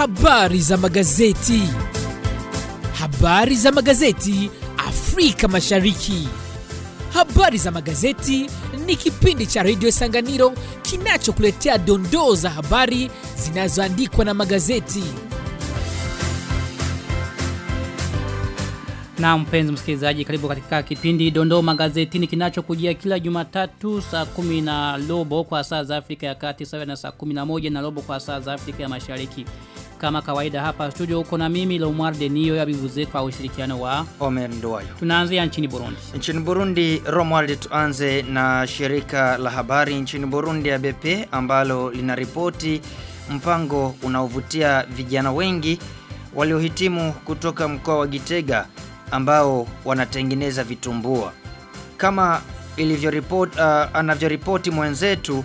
Habari za magazeti. Habari za magazeti Afrika Mashariki. Habari za magazeti ni kipindi cha redio Sanganiro kinachokuletea dondoo za habari zinazoandikwa na magazeti. Na mpenzi msikilizaji karibu katika kipindi Dondoo Magazetini kinachokujia kila Jumatatu saa kumi na robo kwa saa za Afrika ya Kati sawa na saa kumi na moja na robo kwa saa za Afrika ya Mashariki. Kama kawaida hapa studio uko na mimi Lomar Denio ya bivuze kwa ushirikiano wa Omer Ndoyo. Tunaanzia nchini Burundi. Nchini Burundi, Romuald tuanze na shirika la habari nchini Burundi ya BP ambalo linaripoti mpango unaovutia vijana wengi waliohitimu kutoka mkoa wa Gitega ambao wanatengeneza vitumbua. Kama ilivyoripoti uh, anavyoripoti mwenzetu,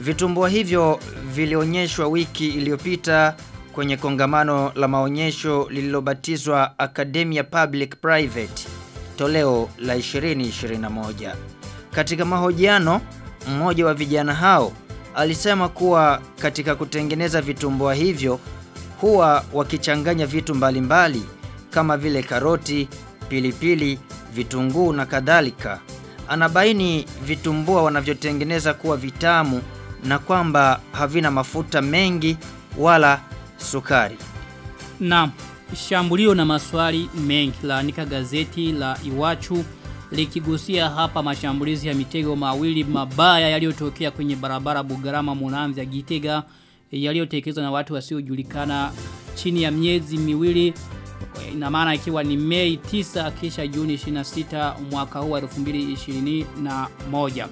vitumbua hivyo vilionyeshwa wiki iliyopita kwenye kongamano la maonyesho lililobatizwa Academia Public Private toleo la 2021. Katika mahojiano, mmoja wa vijana hao alisema kuwa katika kutengeneza vitumbua hivyo huwa wakichanganya vitu mbalimbali mbali, kama vile karoti, pilipili, vitunguu na kadhalika. Anabaini vitumbua wanavyotengeneza kuwa vitamu na kwamba havina mafuta mengi wala sukari. Na shambulio na maswali mengi. Laandika gazeti la Iwachu likigusia hapa mashambulizi ya mitego mawili mabaya yaliyotokea kwenye barabara Bugarama ya Gitega yaliyotekelezwa na watu wasiojulikana chini ya miezi miwili ina maana ikiwa ni Mei 9 kisha Juni 26 mwaka huu wa 2021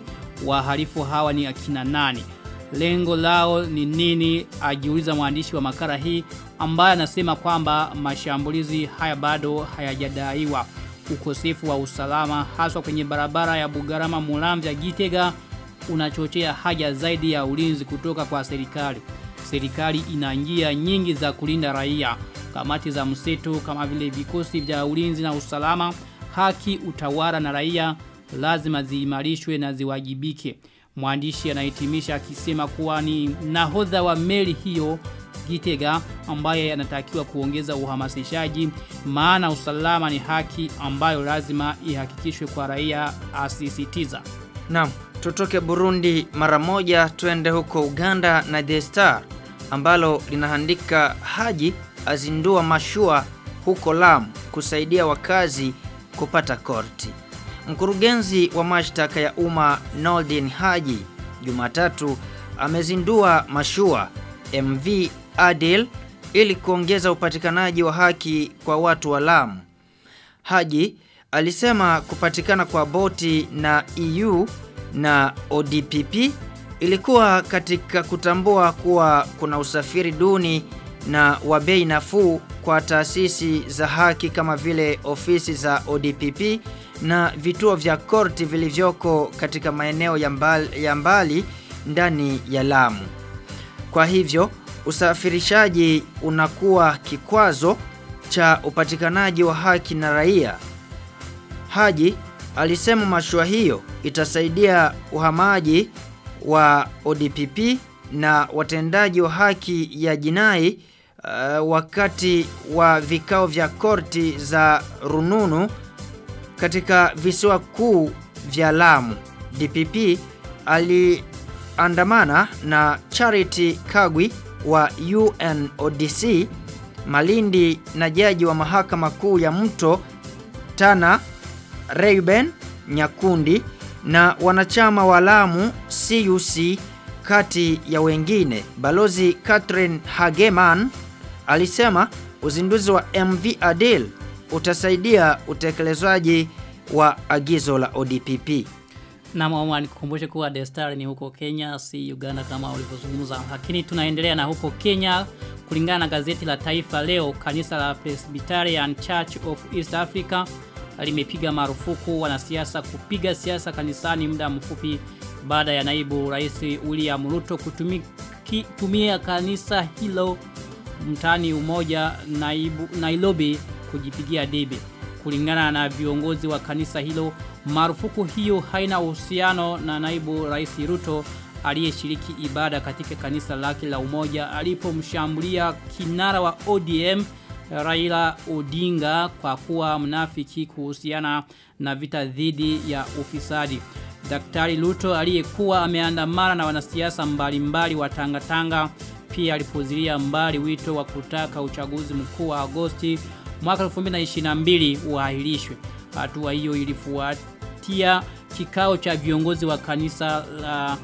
wahalifu hawa ni akina nani lengo lao ni nini? Ajiuliza mwandishi wa makara hii ambaye anasema kwamba mashambulizi haya bado hayajadaiwa. Ukosefu wa usalama haswa kwenye barabara ya Bugarama Muramvya Gitega unachochea haja zaidi ya ulinzi kutoka kwa serikali. Serikali ina njia nyingi za kulinda raia. Kamati za mseto kama vile vikosi vya ulinzi na usalama haki utawala na raia lazima ziimarishwe na ziwajibike mwandishi anahitimisha akisema kuwa ni nahodha wa meli hiyo Gitega ambaye anatakiwa kuongeza uhamasishaji maana usalama ni haki ambayo lazima ihakikishwe kwa raia asisitiza. Naam, tutoke Burundi mara moja twende huko Uganda na The Star ambalo linaandika Haji azindua mashua huko Lamu kusaidia wakazi kupata korti. Mkurugenzi wa mashtaka ya umma Noldin Haji Jumatatu amezindua mashua MV Adil ili kuongeza upatikanaji wa haki kwa watu wa Lamu. Haji alisema kupatikana kwa boti na EU na ODPP ilikuwa katika kutambua kuwa kuna usafiri duni na wa bei nafuu kwa taasisi za haki kama vile ofisi za ODPP na vituo vya korti vilivyoko katika maeneo ya mbali, ya mbali ndani ya Lamu. Kwa hivyo usafirishaji unakuwa kikwazo cha upatikanaji wa haki na raia. Haji alisema mashua hiyo itasaidia uhamaji wa ODPP na watendaji wa haki ya jinai uh, wakati wa vikao vya korti za rununu katika visiwa kuu vya Lamu. DPP aliandamana na Charity Kagwi wa UNODC Malindi na jaji wa mahakama kuu ya mto Tana Reuben Nyakundi na wanachama wa Lamu CUC kati ya wengine. Balozi Catherine Hageman alisema uzinduzi wa MV Adil utasaidia utekelezwaji wa agizo la ODPP. Na mama nikukumbushe kuwa The Star ni huko Kenya si Uganda kama ulivyozungumza. Lakini tunaendelea na huko Kenya kulingana na gazeti la Taifa leo kanisa la Presbyterian Church of East Africa limepiga marufuku wanasiasa kupiga siasa kanisani muda mfupi baada ya naibu rais William Ruto kutumia kanisa hilo mtani umoja naibu, Nairobi kujipigia debe. Kulingana na viongozi wa kanisa hilo, marufuku hiyo haina uhusiano na naibu rais Ruto aliyeshiriki ibada katika kanisa lake la umoja alipomshambulia kinara wa ODM Raila Odinga kwa kuwa mnafiki kuhusiana na vita dhidi ya ufisadi. Daktari Luto aliyekuwa ameandamana na wanasiasa mbalimbali wa Tangatanga pia alipozilia mbali wito wa kutaka uchaguzi mkuu wa Agosti mwaka 2022 uahirishwe. Hatua hiyo ilifuatia kikao cha viongozi wa kanisa la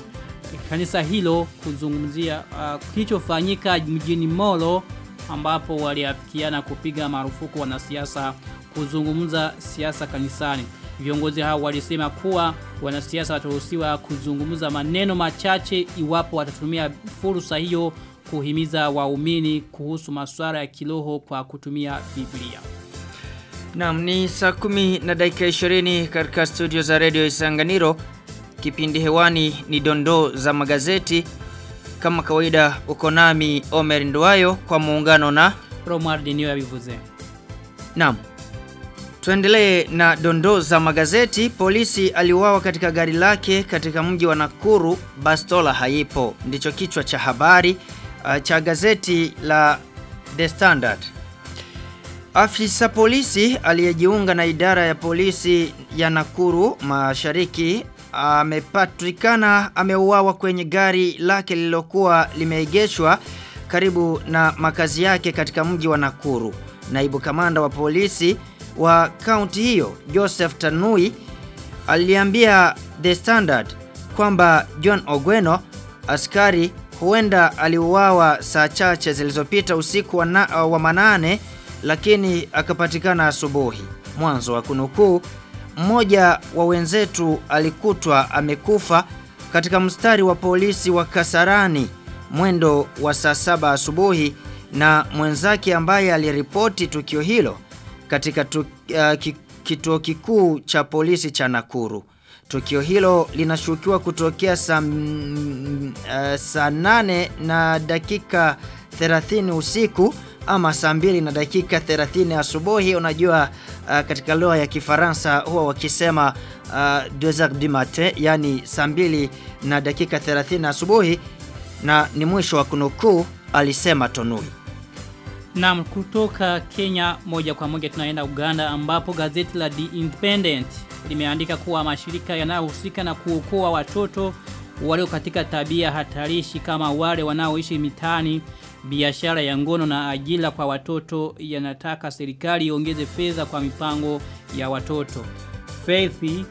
kanisa hilo kuzungumzia uh, kilichofanyika mjini Molo ambapo waliafikiana kupiga marufuku wanasiasa kuzungumza siasa kanisani. Viongozi hao walisema kuwa wanasiasa wataruhusiwa kuzungumza maneno machache iwapo watatumia fursa hiyo kuhimiza waumini kuhusu masuala ya kiroho kwa kutumia Biblia. Naam ni saa kumi na dakika 20 katika studio za Radio Isanganiro. Kipindi hewani ni dondoo za magazeti. Kama kawaida uko nami Omer Nduwayo kwa muungano na Romuald Niyo yabivuze. Naam. Tuendelee na dondoo za magazeti. Polisi aliuawa katika gari lake katika mji wa Nakuru, bastola haipo. Ndicho kichwa cha habari uh, cha gazeti la The Standard. Afisa polisi aliyejiunga na idara ya polisi ya Nakuru Mashariki amepatikana ameuawa kwenye gari lake lililokuwa limeegeshwa karibu na makazi yake katika mji wa Nakuru. Naibu kamanda wa polisi wa kaunti hiyo Joseph Tanui aliambia The Standard kwamba John Ogweno askari huenda aliuawa saa chache zilizopita usiku wa, na, wa manane lakini akapatikana asubuhi. Mwanzo wa kunukuu mmoja wa wenzetu alikutwa amekufa katika mstari wa polisi wa Kasarani mwendo wa saa saba asubuhi na mwenzake ambaye aliripoti tukio hilo katika tu, uh, kituo kikuu cha polisi cha Nakuru. Tukio hilo linashukiwa kutokea saa uh, saa nane na dakika 30 usiku ama saa mbili na dakika 30 asubuhi. Unajua uh, katika lugha ya Kifaransa huwa wakisema uh, 2 heures du matin, yani saa mbili na dakika 30 asubuhi, na ni mwisho wa kunukuu, alisema Tonui. Naam, kutoka Kenya moja kwa moja tunaenda Uganda ambapo gazeti la The Independent limeandika kuwa mashirika yanayohusika na kuokoa watoto walio katika tabia hatarishi kama wale wanaoishi mitani biashara ya ngono na ajira kwa watoto yanataka serikali iongeze fedha kwa mipango ya watoto. Faith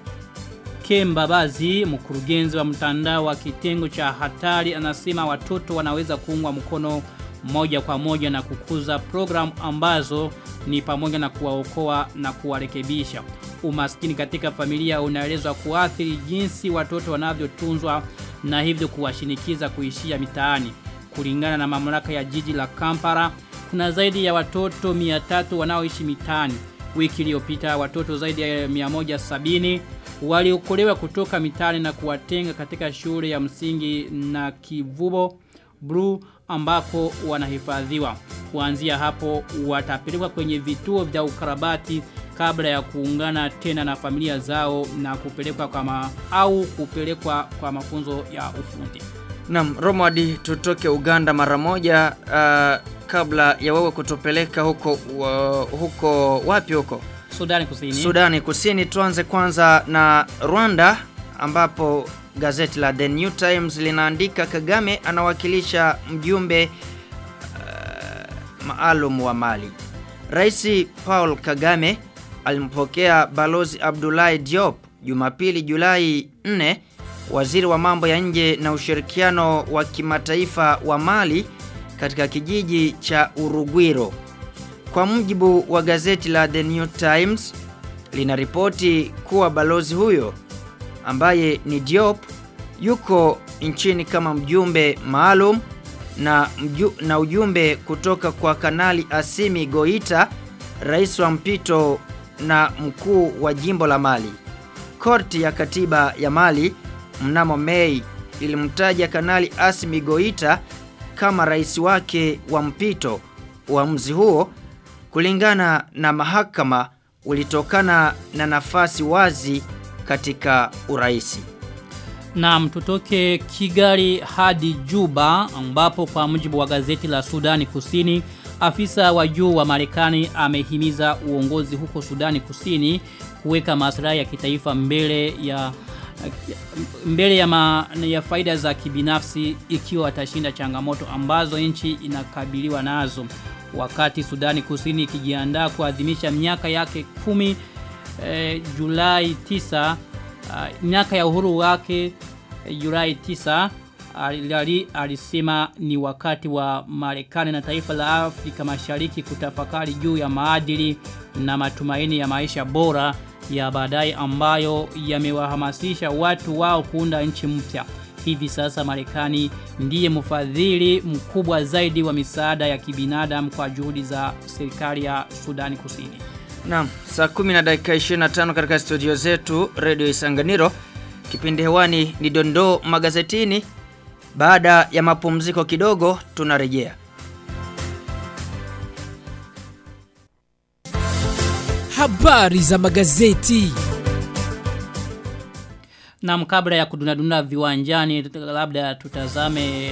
Kembabazi, mkurugenzi wa mtandao wa kitengo cha hatari anasema watoto wanaweza kuungwa mkono moja kwa moja na kukuza programu ambazo ni pamoja na kuwaokoa na kuwarekebisha. Umaskini katika familia unaelezwa kuathiri jinsi watoto wanavyotunzwa na hivyo kuwashinikiza kuishia mitaani. Kulingana na mamlaka ya jiji la Kampala, kuna zaidi ya watoto 300 wanaoishi mitaani. Wiki iliyopita watoto zaidi ya 170 waliokolewa kutoka mitaani na kuwatenga katika shule ya msingi na Kivubo Blue ambako wanahifadhiwa. Kuanzia hapo watapelekwa kwenye vituo vya ukarabati kabla ya kuungana tena na familia zao na kupelekwa kwa ma, au kupelekwa kwa mafunzo ya ufundi. Naam, Romadi tutoke Uganda mara moja uh, kabla ya wewe kutupeleka huko uh, huko wapi huko? Sudani Kusini. Sudani Kusini tuanze kwanza na Rwanda ambapo gazeti la The New Times linaandika Kagame anawakilisha mjumbe uh, maalum wa Mali. Rais Paul Kagame alimpokea Balozi Abdoulaye Diop Jumapili Julai 4 waziri wa mambo ya nje na ushirikiano wa kimataifa wa Mali katika kijiji cha Urugwiro. Kwa mujibu wa gazeti la The New Times linaripoti kuwa balozi huyo ambaye ni Diop yuko nchini kama mjumbe maalum na, mju, na ujumbe kutoka kwa Kanali Asimi Goita, rais wa mpito na mkuu wa jimbo la Mali. Korti ya katiba ya Mali mnamo Mei ilimtaja Kanali Asimi Goita kama rais wake wa mpito. Uamuzi huo kulingana na mahakama ulitokana na nafasi wazi katika uraisi. Na tutoke Kigali hadi Juba ambapo kwa mujibu wa gazeti la Sudani Kusini afisa wa juu wa Marekani amehimiza uongozi huko Sudani Kusini kuweka maslahi ya kitaifa mbele ya mbele ya, ma, ya faida za kibinafsi ikiwa atashinda changamoto ambazo nchi inakabiliwa nazo. Wakati Sudani Kusini ikijiandaa kuadhimisha miaka yake kumi eh, Julai 9 uh, miaka ya uhuru wake eh, Julai 9 Ali alisema ni wakati wa Marekani na taifa la Afrika Mashariki kutafakari juu ya maadili na matumaini ya maisha bora ya baadaye ambayo yamewahamasisha watu wao kuunda nchi mpya. Hivi sasa Marekani ndiye mfadhili mkubwa zaidi wa misaada ya kibinadamu kwa juhudi za serikali ya Sudani Kusini. Naam, saa 10 na dakika 25 katika studio zetu Radio Isanganiro. Kipindi hewani ni dondoo magazetini. Baada ya mapumziko kidogo tunarejea. Habari za magazeti. Na kabla ya kudunaduna viwanjani labda tutazame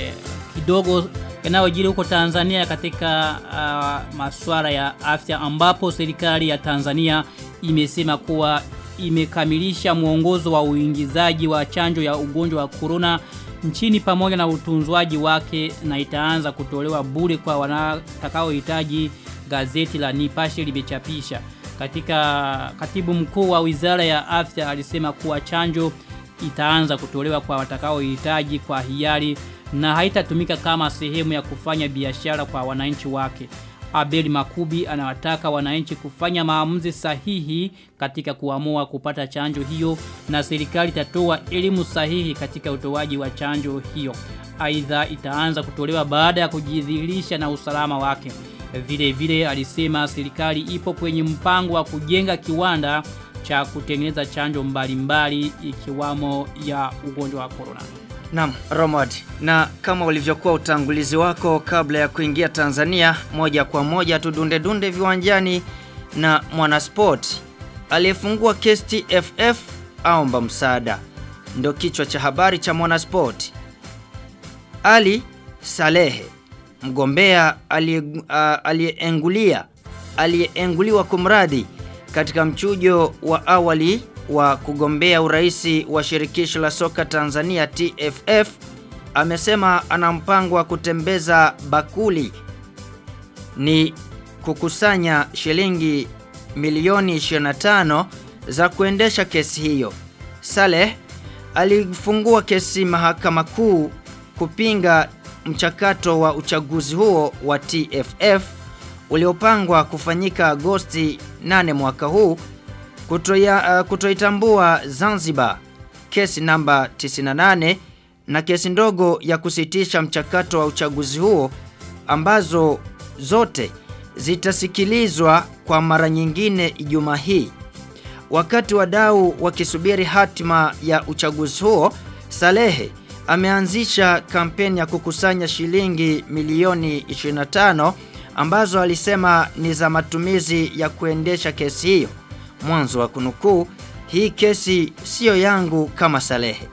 kidogo yanayojiri huko Tanzania katika uh, masuala ya afya ambapo serikali ya Tanzania imesema kuwa imekamilisha mwongozo wa uingizaji wa chanjo ya ugonjwa wa corona nchini pamoja na utunzwaji wake na itaanza kutolewa bure kwa wanatakaohitaji gazeti la Nipashe limechapisha. Katika katibu mkuu wa Wizara ya Afya alisema kuwa chanjo itaanza kutolewa kwa watakaohitaji kwa hiari na haitatumika kama sehemu ya kufanya biashara kwa wananchi wake. Abel Makubi anawataka wananchi kufanya maamuzi sahihi katika kuamua kupata chanjo hiyo na serikali itatoa elimu sahihi katika utoaji wa chanjo hiyo. Aidha itaanza kutolewa baada ya kujidhihirisha na usalama wake. Vile vile alisema serikali ipo kwenye mpango wa kujenga kiwanda cha kutengeneza chanjo mbalimbali ikiwamo ya ugonjwa wa corona. Naam, Romad. Na kama ulivyokuwa utangulizi wako kabla ya kuingia Tanzania, moja kwa moja tudunde dunde viwanjani na mwanasport aliyefungua kesti FF aomba msaada. Ndio kichwa cha habari cha mwanasport. Ali Salehe mgombea aliyeengulia aliyeenguliwa kumradhi katika mchujo wa awali wa kugombea uraisi wa shirikisho la soka Tanzania TFF amesema ana mpango wa kutembeza bakuli ni kukusanya shilingi milioni 25 za kuendesha kesi hiyo. Saleh alifungua kesi mahakama kuu kupinga mchakato wa uchaguzi huo wa TFF uliopangwa kufanyika Agosti 8 mwaka huu kutoya, uh, kutoitambua Zanzibar kesi namba 98 na kesi ndogo ya kusitisha mchakato wa uchaguzi huo ambazo zote zitasikilizwa kwa mara nyingine Ijumaa hii. Wakati wadau wakisubiri hatima ya uchaguzi huo, Salehe ameanzisha kampeni ya kukusanya shilingi milioni 25 ambazo alisema ni za matumizi ya kuendesha kesi hiyo. Mwanzo wa kunukuu, hii kesi siyo yangu kama Salehe.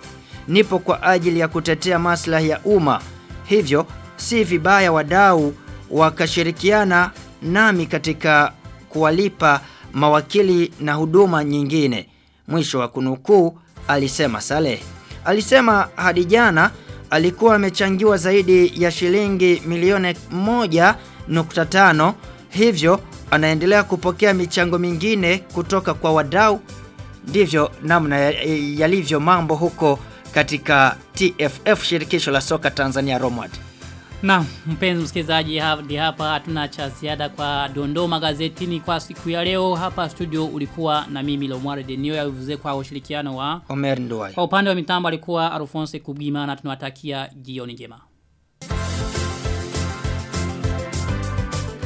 Nipo kwa ajili ya kutetea maslahi ya umma. Hivyo si vibaya wadau wakashirikiana nami katika kuwalipa mawakili na huduma nyingine. Mwisho wa kunukuu alisema salehe Alisema hadi jana alikuwa amechangiwa zaidi ya shilingi milioni 1.5 hivyo anaendelea kupokea michango mingine kutoka kwa wadau. Ndivyo namna yalivyo mambo huko katika TFF shirikisho la soka Tanzania Romad. Na mpenzi msikilizaji hadi hapa hatuna cha ziada kwa dondoo magazetini kwa siku ya leo hapa studio ulikuwa na mimi Lomware Denio ya uvuze kwa ushirikiano wa Omer Nduwai. Kwa upande wa mitambo alikuwa Alphonse Kubima na tunawatakia jioni njema.